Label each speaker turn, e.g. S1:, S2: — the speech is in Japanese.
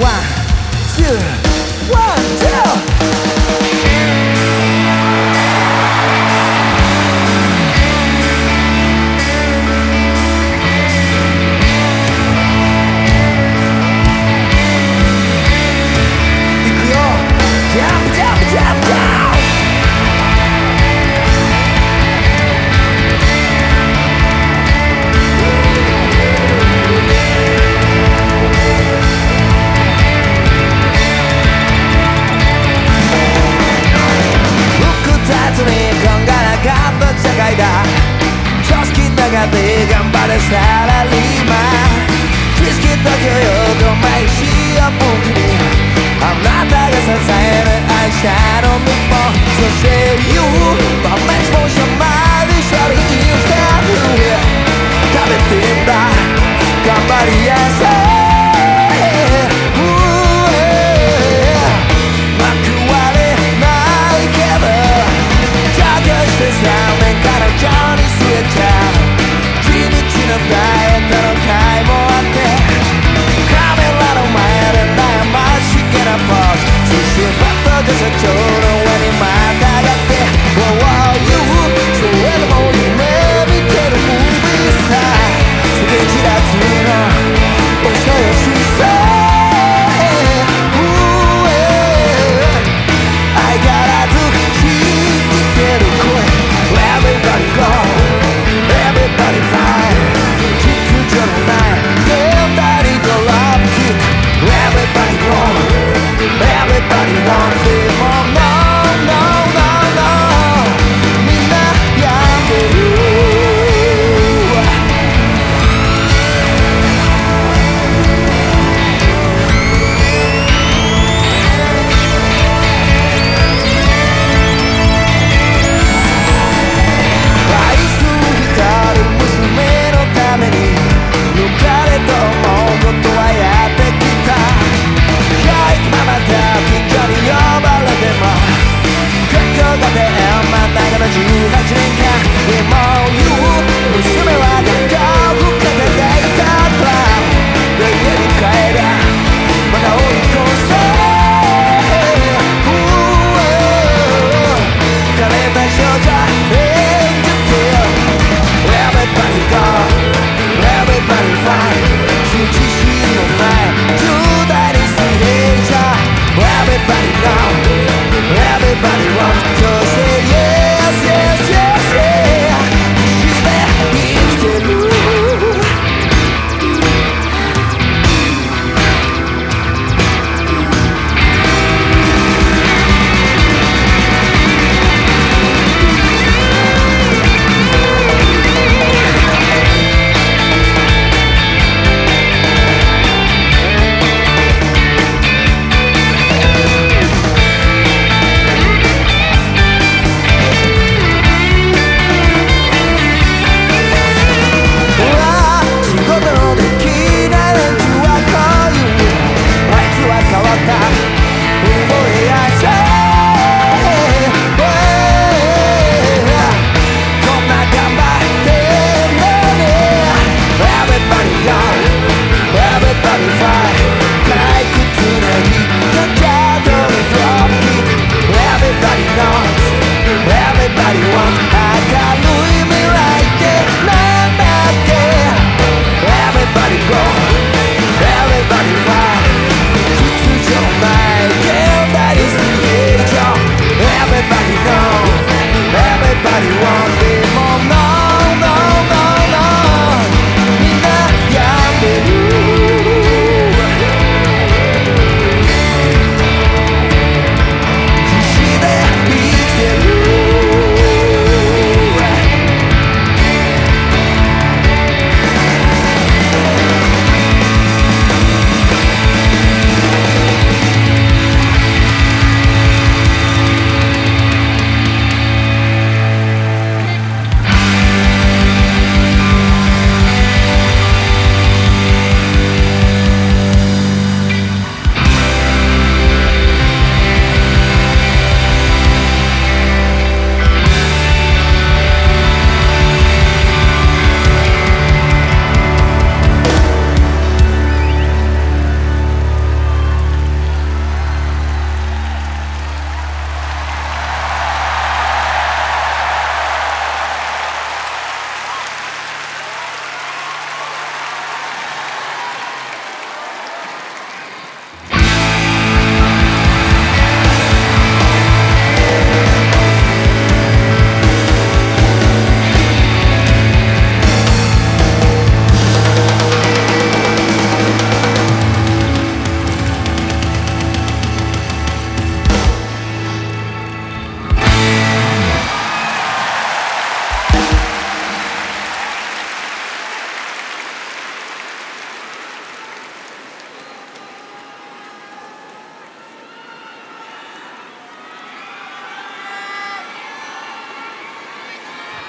S1: One, two, one, two で頑張れサラリーマン知識と教養と毎日を僕に。あなたが支える明日の日本そして does it do?